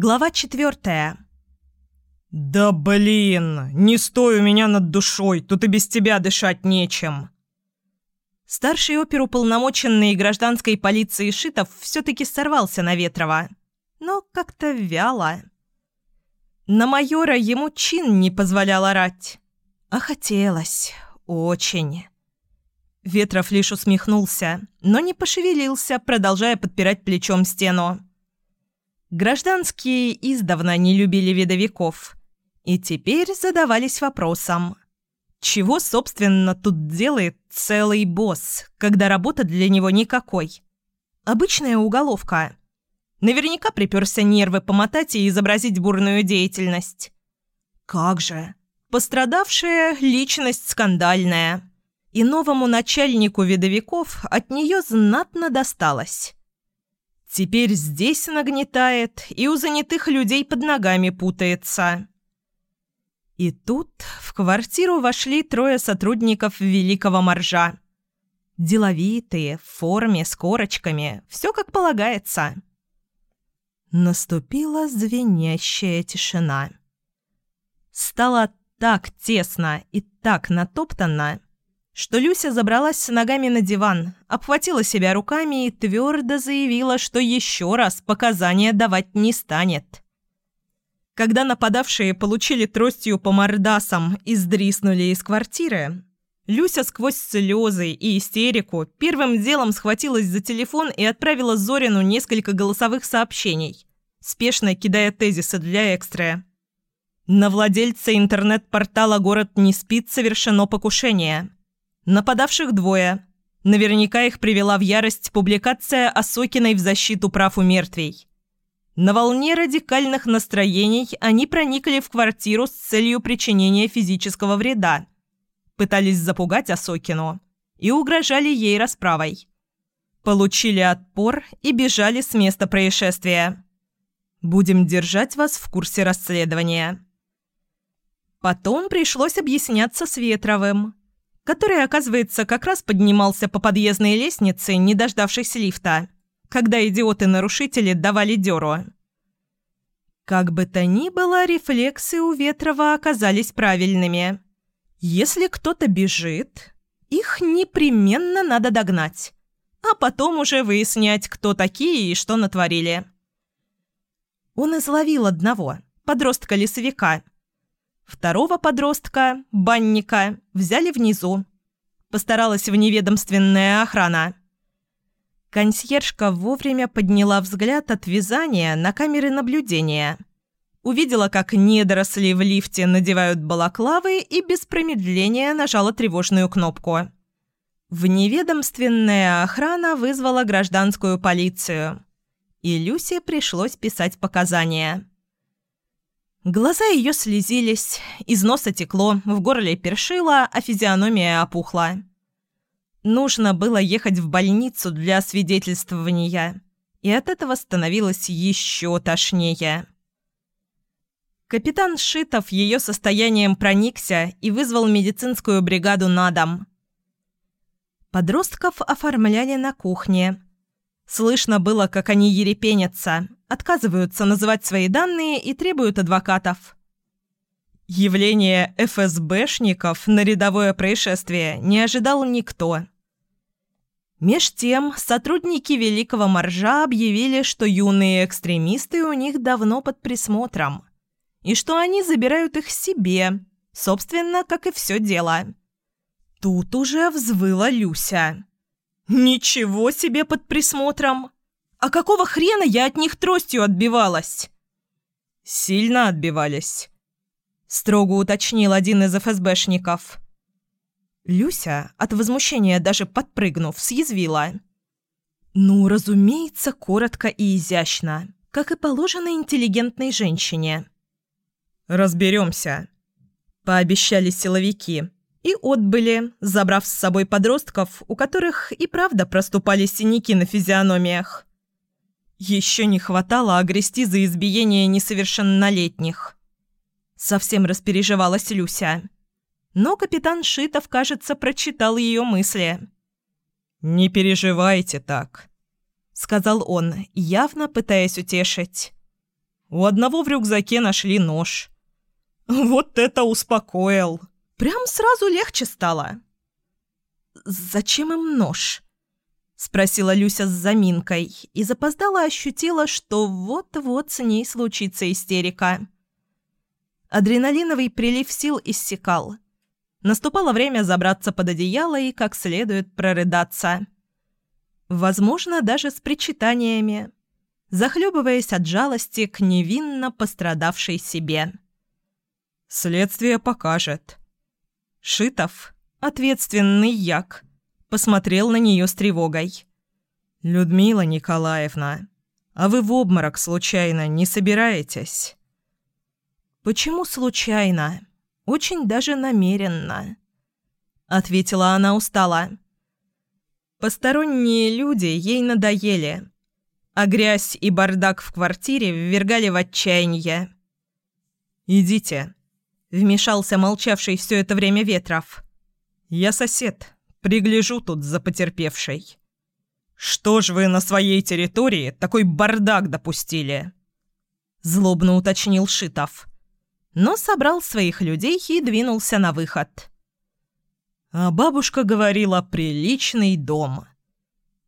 Глава четвертая. «Да блин! Не стой у меня над душой, тут и без тебя дышать нечем!» Старший оперуполномоченный гражданской полиции Шитов все-таки сорвался на Ветрова, но как-то вяло. На майора ему чин не позволял орать, а хотелось, очень. Ветров лишь усмехнулся, но не пошевелился, продолжая подпирать плечом стену. Гражданские издавна не любили видовиков и теперь задавались вопросом. Чего, собственно, тут делает целый босс, когда работа для него никакой? Обычная уголовка. Наверняка приперся нервы помотать и изобразить бурную деятельность. Как же? Пострадавшая личность скандальная. И новому начальнику видовиков от нее знатно досталось. Теперь здесь нагнетает и у занятых людей под ногами путается. И тут в квартиру вошли трое сотрудников Великого Моржа. Деловитые, в форме, с корочками, все как полагается. Наступила звенящая тишина. Стало так тесно и так натоптано, что Люся забралась с ногами на диван, обхватила себя руками и твердо заявила, что еще раз показания давать не станет. Когда нападавшие получили тростью по мордасам и сдриснули из квартиры, Люся сквозь слезы и истерику первым делом схватилась за телефон и отправила Зорину несколько голосовых сообщений, спешно кидая тезисы для экстра. На владельца интернет-портала «Город не спит» совершено покушение – Нападавших двое. Наверняка их привела в ярость публикация Осокиной в защиту прав у мертвей. На волне радикальных настроений они проникли в квартиру с целью причинения физического вреда. Пытались запугать Осокину и угрожали ей расправой. Получили отпор и бежали с места происшествия. Будем держать вас в курсе расследования. Потом пришлось объясняться с Ветровым – который, оказывается, как раз поднимался по подъездной лестнице, не дождавшись лифта, когда идиоты-нарушители давали дёру. Как бы то ни было, рефлексы у Ветрова оказались правильными. Если кто-то бежит, их непременно надо догнать, а потом уже выяснять, кто такие и что натворили. Он изловил одного, подростка-лесовика – Второго подростка, банника, взяли внизу. Постаралась вневедомственная охрана. Консьержка вовремя подняла взгляд от вязания на камеры наблюдения. Увидела, как недоросли в лифте надевают балаклавы и без промедления нажала тревожную кнопку. Вневедомственная охрана вызвала гражданскую полицию. И Люсе пришлось писать показания. Глаза ее слезились, из носа текло, в горле першило, а физиономия опухла. Нужно было ехать в больницу для свидетельствования, и от этого становилось еще тошнее. Капитан Шитов ее состоянием проникся и вызвал медицинскую бригаду на дом. Подростков оформляли на кухне. Слышно было, как они ерепенятся, отказываются называть свои данные и требуют адвокатов. Явление ФСБшников на рядовое происшествие не ожидал никто. Меж тем, сотрудники Великого Моржа объявили, что юные экстремисты у них давно под присмотром, и что они забирают их себе, собственно, как и все дело. Тут уже взвыла Люся. «Ничего себе под присмотром!» А какого хрена я от них тростью отбивалась?» «Сильно отбивались», — строго уточнил один из ФСБшников. Люся, от возмущения даже подпрыгнув, съязвила. «Ну, разумеется, коротко и изящно, как и положено интеллигентной женщине». «Разберемся», — пообещали силовики и отбыли, забрав с собой подростков, у которых и правда проступали синяки на физиономиях. Еще не хватало огрести за избиение несовершеннолетних. Совсем распереживалась Люся. Но капитан Шитов, кажется, прочитал ее мысли. «Не переживайте так», — сказал он, явно пытаясь утешить. У одного в рюкзаке нашли нож. Вот это успокоил. Прям сразу легче стало. «Зачем им нож?» — спросила Люся с заминкой и запоздала ощутила, что вот-вот с ней случится истерика. Адреналиновый прилив сил иссякал. Наступало время забраться под одеяло и как следует прорыдаться. Возможно, даже с причитаниями, захлебываясь от жалости к невинно пострадавшей себе. «Следствие покажет». Шитов, ответственный як, посмотрел на нее с тревогой. «Людмила Николаевна, а вы в обморок случайно не собираетесь?» «Почему случайно? Очень даже намеренно», — ответила она устало. Посторонние люди ей надоели, а грязь и бардак в квартире ввергали в отчаяние. «Идите», — вмешался молчавший все это время Ветров. «Я сосед, пригляжу тут за потерпевшей». «Что ж вы на своей территории такой бардак допустили?» Злобно уточнил Шитов. Но собрал своих людей и двинулся на выход. А бабушка говорила «приличный дом».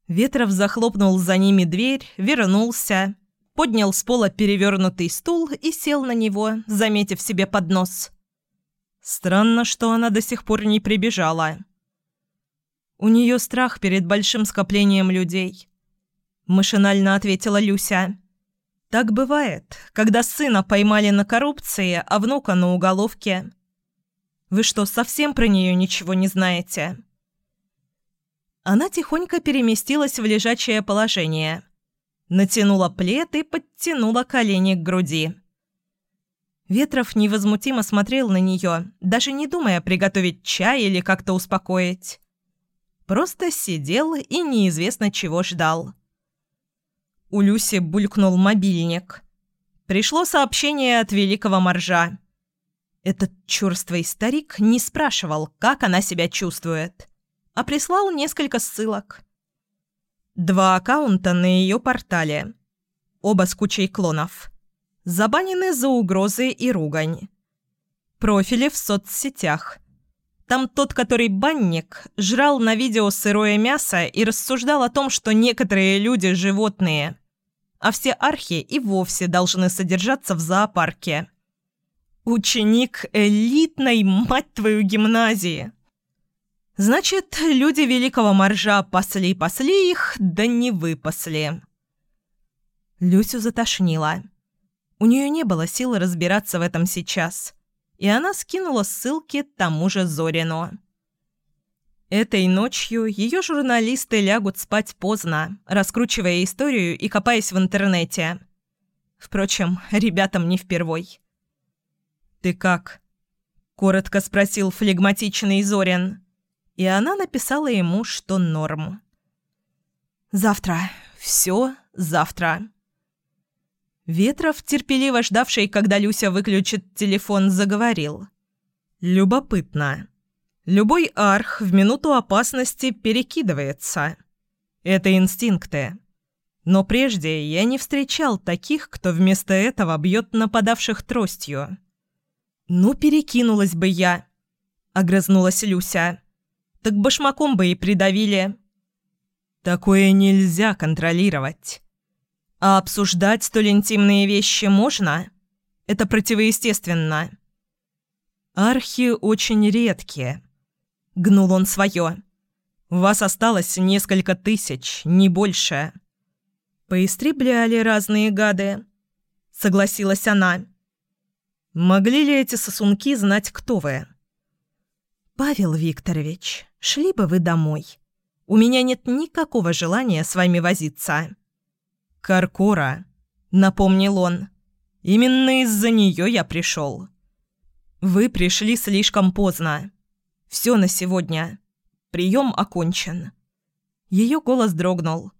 Ветров захлопнул за ними дверь, вернулся, поднял с пола перевернутый стул и сел на него, заметив себе под нос. Странно, что она до сих пор не прибежала. У нее страх перед большим скоплением людей. Машинально ответила Люся. Так бывает, когда сына поймали на коррупции, а внука на уголовке. Вы что, совсем про нее ничего не знаете?» Она тихонько переместилась в лежачее положение. Натянула плед и подтянула колени к груди. Ветров невозмутимо смотрел на нее, даже не думая приготовить чай или как-то успокоить. Просто сидел и неизвестно чего ждал. У Люси булькнул мобильник. Пришло сообщение от великого моржа. Этот чурствый старик не спрашивал, как она себя чувствует, а прислал несколько ссылок. Два аккаунта на ее портале. Оба с кучей клонов. Забанены за угрозы и ругань. Профили в соцсетях. Там тот, который банник, жрал на видео сырое мясо и рассуждал о том, что некоторые люди – животные, а все архи и вовсе должны содержаться в зоопарке. Ученик элитной, мать твою, гимназии. Значит, люди великого моржа пасли-пасли их, да не выпасли. Люсю затошнило. У нее не было сил разбираться в этом сейчас, и она скинула ссылки тому же Зорину. Этой ночью ее журналисты лягут спать поздно, раскручивая историю и копаясь в интернете. Впрочем, ребятам не впервой. «Ты как?» – коротко спросил флегматичный Зорин. И она написала ему, что норм. «Завтра. Все завтра». Ветров, терпеливо ждавший, когда Люся выключит телефон, заговорил. «Любопытно. Любой арх в минуту опасности перекидывается. Это инстинкты. Но прежде я не встречал таких, кто вместо этого бьет нападавших тростью. «Ну, перекинулась бы я», — огрызнулась Люся. «Так башмаком бы и придавили». «Такое нельзя контролировать. А обсуждать столь интимные вещи можно? Это противоестественно». «Архи очень редкие», — гнул он свое. «Вас осталось несколько тысяч, не больше». «Поистребляли разные гады», — согласилась она. Могли ли эти сосунки знать, кто вы? Павел Викторович, шли бы вы домой. У меня нет никакого желания с вами возиться. Каркора, напомнил он. Именно из-за нее я пришел. Вы пришли слишком поздно. Все на сегодня. Прием окончен. Ее голос дрогнул.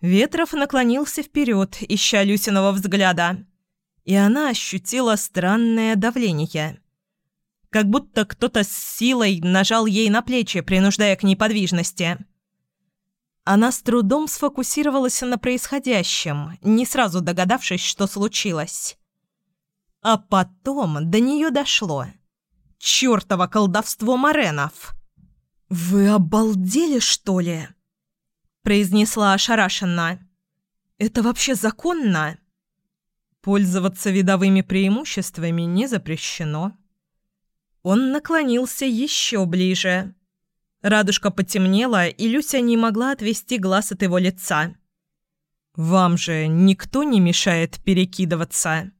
Ветров наклонился вперед, ища Люсиного взгляда и она ощутила странное давление. Как будто кто-то с силой нажал ей на плечи, принуждая к неподвижности. Она с трудом сфокусировалась на происходящем, не сразу догадавшись, что случилось. А потом до нее дошло. Чёртово колдовство Моренов! «Вы обалдели, что ли?» произнесла ошарашенно. «Это вообще законно?» «Пользоваться видовыми преимуществами не запрещено». Он наклонился еще ближе. Радужка потемнела, и Люся не могла отвести глаз от его лица. «Вам же никто не мешает перекидываться?»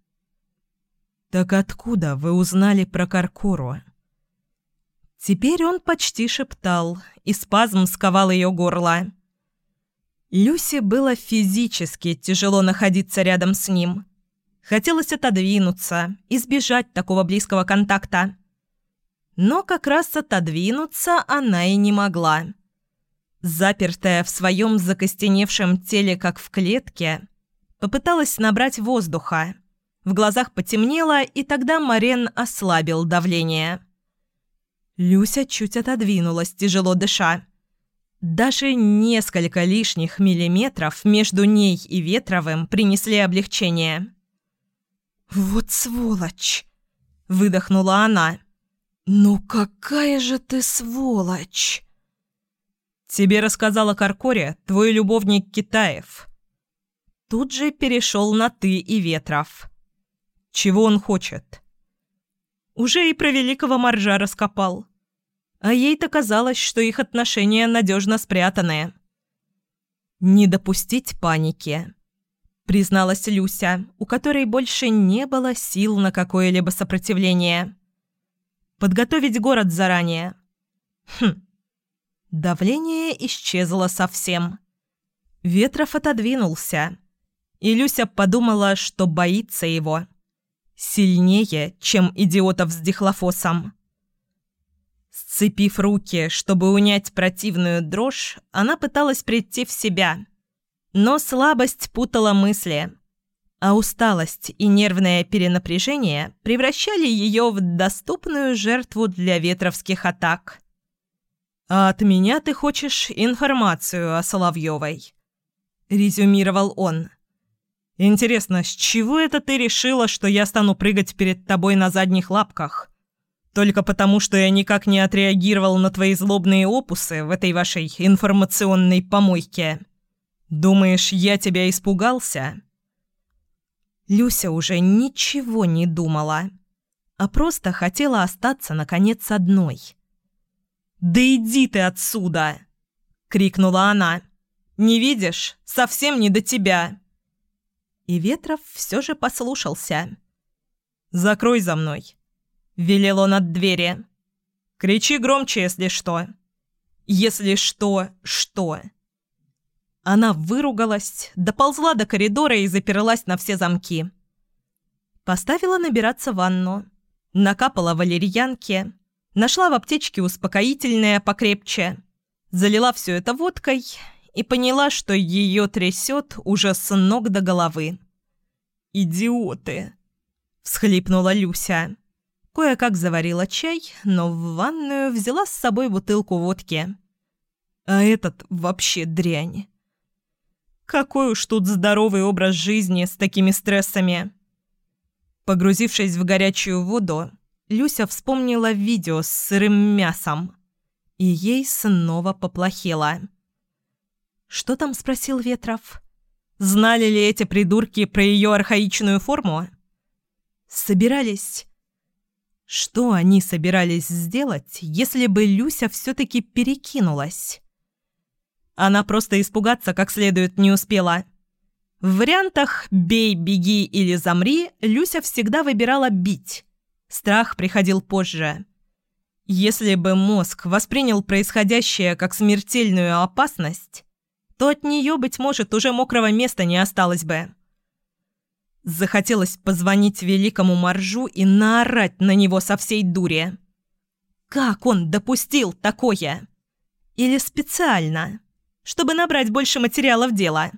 «Так откуда вы узнали про Каркуру?» Теперь он почти шептал, и спазм сковал ее горло. Люсе было физически тяжело находиться рядом с ним. Хотелось отодвинуться, избежать такого близкого контакта. Но как раз отодвинуться она и не могла. Запертая в своем закостеневшем теле, как в клетке, попыталась набрать воздуха. В глазах потемнело, и тогда Марен ослабил давление. Люся чуть отодвинулась, тяжело дыша. Даже несколько лишних миллиметров между ней и Ветровым принесли облегчение. «Вот сволочь!» – выдохнула она. «Ну какая же ты сволочь!» «Тебе рассказала Каркоре твой любовник Китаев». Тут же перешел на «ты» и Ветров. «Чего он хочет?» Уже и про великого моржа раскопал. А ей-то казалось, что их отношения надежно спрятаны. «Не допустить паники», — призналась Люся, у которой больше не было сил на какое-либо сопротивление. Подготовить город заранее. Хм. Давление исчезло совсем. Ветров отодвинулся. И Люся подумала, что боится его. Сильнее, чем идиотов с дихлофосом. Сцепив руки, чтобы унять противную дрожь, она пыталась прийти в себя. Но слабость путала мысли а усталость и нервное перенапряжение превращали ее в доступную жертву для ветровских атак. «А от меня ты хочешь информацию о Соловьевой?» – резюмировал он. «Интересно, с чего это ты решила, что я стану прыгать перед тобой на задних лапках? Только потому, что я никак не отреагировал на твои злобные опусы в этой вашей информационной помойке? Думаешь, я тебя испугался?» Люся уже ничего не думала, а просто хотела остаться, наконец, одной. «Да иди ты отсюда!» — крикнула она. «Не видишь? Совсем не до тебя!» И Ветров все же послушался. «Закрой за мной!» — велел он от двери. «Кричи громче, если что!» «Если что, что?» Она выругалась, доползла до коридора и заперлась на все замки. Поставила набираться ванну. Накапала валерьянки. Нашла в аптечке успокоительное покрепче. Залила все это водкой и поняла, что ее трясет уже с ног до головы. «Идиоты!» – всхлипнула Люся. Кое-как заварила чай, но в ванную взяла с собой бутылку водки. А этот вообще дрянь. Какой уж тут здоровый образ жизни с такими стрессами. Погрузившись в горячую воду, Люся вспомнила видео с сырым мясом. И ей снова поплохело. «Что там?» – спросил Ветров. «Знали ли эти придурки про ее архаичную форму?» «Собирались...» Что они собирались сделать, если бы Люся все-таки перекинулась? Она просто испугаться как следует не успела. В вариантах «бей, беги» или «замри» Люся всегда выбирала «бить». Страх приходил позже. Если бы мозг воспринял происходящее как смертельную опасность, то от нее, быть может, уже мокрого места не осталось бы. Захотелось позвонить великому Маржу и наорать на него со всей дури. Как он допустил такое? Или специально? Чтобы набрать больше материала в дело.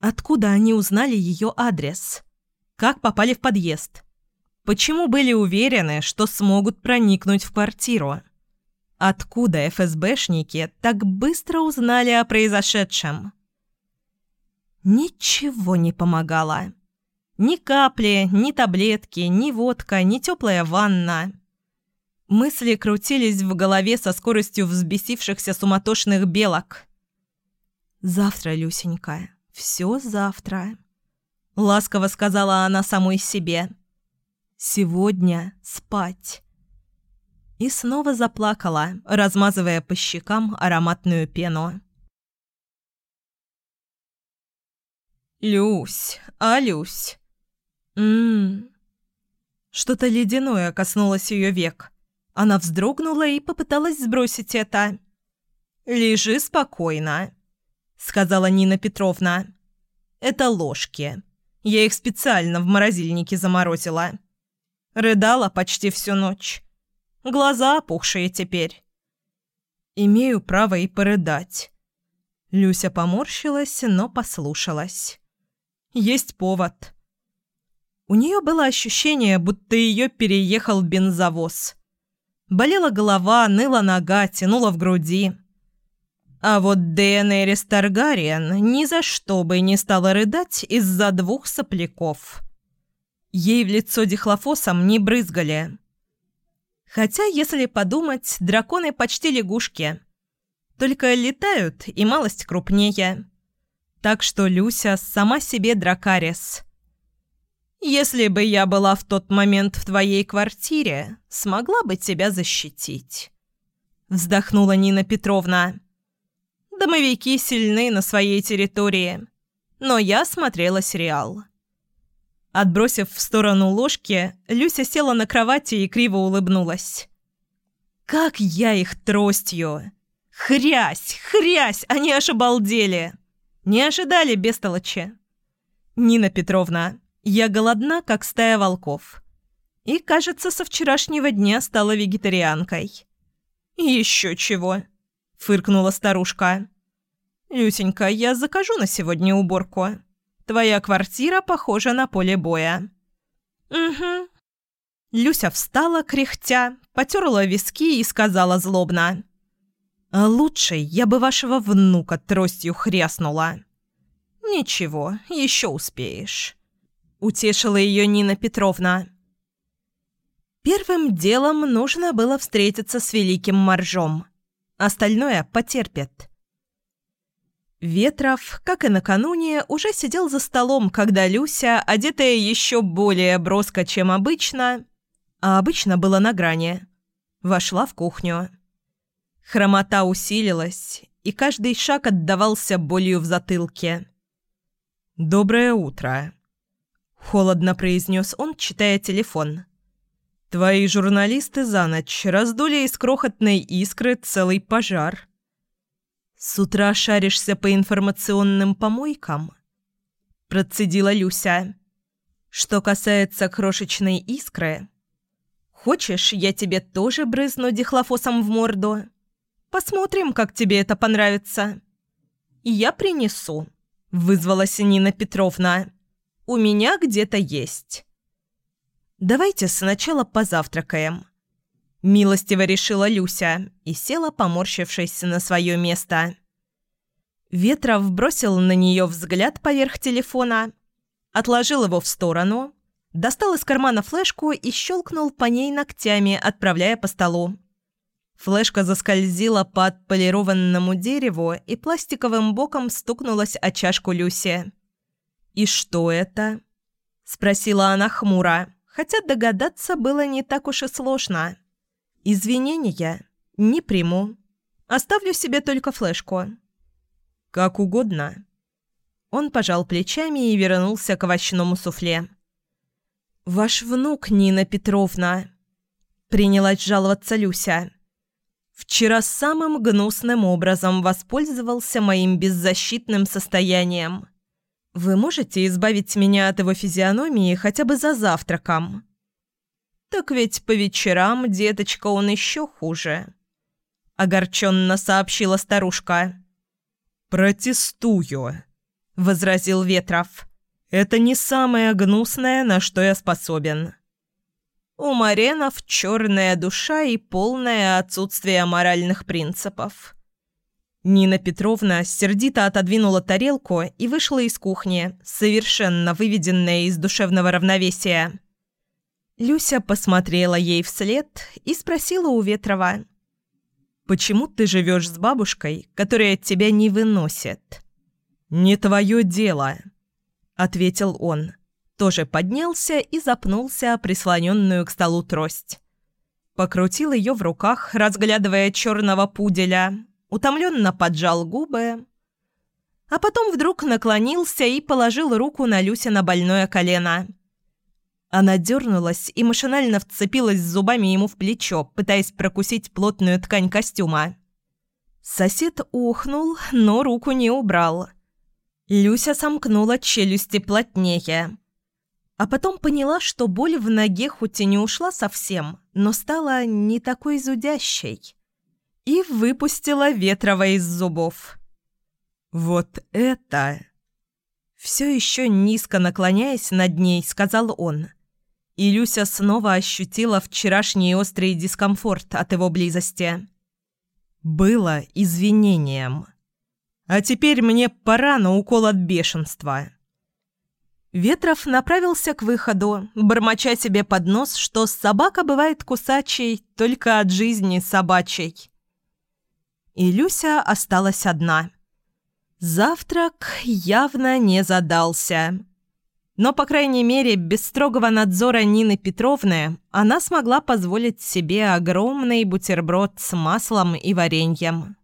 Откуда они узнали ее адрес? Как попали в подъезд? Почему были уверены, что смогут проникнуть в квартиру? Откуда ФСБшники так быстро узнали о произошедшем? Ничего не помогало. Ни капли, ни таблетки, ни водка, ни теплая ванна. Мысли крутились в голове со скоростью взбесившихся суматошных белок. «Завтра, Люсенька, все завтра», — ласково сказала она самой себе. «Сегодня спать» и снова заплакала, размазывая по щекам ароматную пену. «Люсь, а Люсь?» «М-м-м». Что-то ледяное коснулось ее век. Она вздрогнула и попыталась сбросить это. «Лежи спокойно», — сказала Нина Петровна. «Это ложки. Я их специально в морозильнике заморозила. Рыдала почти всю ночь. Глаза опухшие теперь. Имею право и порыдать. Люся поморщилась, но послушалась. Есть повод. У нее было ощущение, будто ее переехал бензовоз. Болела голова, ныла нога, тянула в груди. А вот Дейенерис Таргариен ни за что бы не стала рыдать из-за двух сопляков. Ей в лицо дихлофосом не брызгали. Хотя, если подумать, драконы почти лягушки. Только летают и малость крупнее. Так что Люся сама себе дракарис. Если бы я была в тот момент в твоей квартире, смогла бы тебя защитить. Вздохнула Нина Петровна. Домовики сильны на своей территории. Но я смотрела сериал. Отбросив в сторону ложки, Люся села на кровати и криво улыбнулась. «Как я их тростью! Хрясь! Хрясь! Они аж обалдели! Не ожидали бестолочи!» «Нина Петровна, я голодна, как стая волков. И, кажется, со вчерашнего дня стала вегетарианкой». «Еще чего!» — фыркнула старушка. «Люсенька, я закажу на сегодня уборку». Твоя квартира похожа на поле боя». «Угу». Люся встала, кряхтя, потерла виски и сказала злобно. «А «Лучше я бы вашего внука тростью хряснула». «Ничего, еще успеешь», — утешила ее Нина Петровна. Первым делом нужно было встретиться с великим моржом. Остальное потерпит. Ветров, как и накануне, уже сидел за столом, когда Люся, одетая еще более броско, чем обычно, а обычно было на грани, вошла в кухню. Хромота усилилась, и каждый шаг отдавался болью в затылке. «Доброе утро», — холодно произнес он, читая телефон. «Твои журналисты за ночь раздули из крохотной искры целый пожар». «С утра шаришься по информационным помойкам?» Процедила Люся. «Что касается крошечной искры, хочешь, я тебе тоже брызну дихлофосом в морду? Посмотрим, как тебе это понравится». «Я принесу», — вызвалась Нина Петровна. «У меня где-то есть». «Давайте сначала позавтракаем», Милостиво решила Люся и села, поморщившись на свое место. Ветров бросил на нее взгляд поверх телефона, отложил его в сторону, достал из кармана флешку и щелкнул по ней ногтями, отправляя по столу. Флешка заскользила по отполированному дереву и пластиковым боком стукнулась о чашку Люси. «И что это?» – спросила она хмуро, хотя догадаться было не так уж и сложно. Извинения не приму. Оставлю себе только флешку. Как угодно. Он пожал плечами и вернулся к овощному суфле. «Ваш внук, Нина Петровна», — принялась жаловаться Люся. «Вчера самым гнусным образом воспользовался моим беззащитным состоянием. Вы можете избавить меня от его физиономии хотя бы за завтраком?» «Так ведь по вечерам, деточка, он еще хуже», — огорченно сообщила старушка. «Протестую», — возразил Ветров. «Это не самое гнусное, на что я способен». У Маренов черная душа и полное отсутствие моральных принципов. Нина Петровна сердито отодвинула тарелку и вышла из кухни, совершенно выведенная из душевного равновесия. Люся посмотрела ей вслед и спросила у Ветрова. «Почему ты живешь с бабушкой, которая тебя не выносит?» «Не твое дело», — ответил он тоже поднялся и запнулся прислоненную к столу трость. Покрутил ее в руках, разглядывая черного пуделя, утомленно поджал губы, а потом вдруг наклонился и положил руку на Люся на больное колено. Она дернулась и машинально вцепилась зубами ему в плечо, пытаясь прокусить плотную ткань костюма. Сосед ухнул, но руку не убрал. Люся сомкнула челюсти плотнее а потом поняла, что боль в ноге хоть и не ушла совсем, но стала не такой зудящей. И выпустила ветрова из зубов. «Вот это...» Все еще низко наклоняясь над ней, сказал он. И Люся снова ощутила вчерашний острый дискомфорт от его близости. «Было извинением. А теперь мне пора на укол от бешенства». Ветров направился к выходу, бормоча себе под нос, что собака бывает кусачей только от жизни собачей. И Люся осталась одна. Завтрак явно не задался. Но, по крайней мере, без строгого надзора Нины Петровны она смогла позволить себе огромный бутерброд с маслом и вареньем.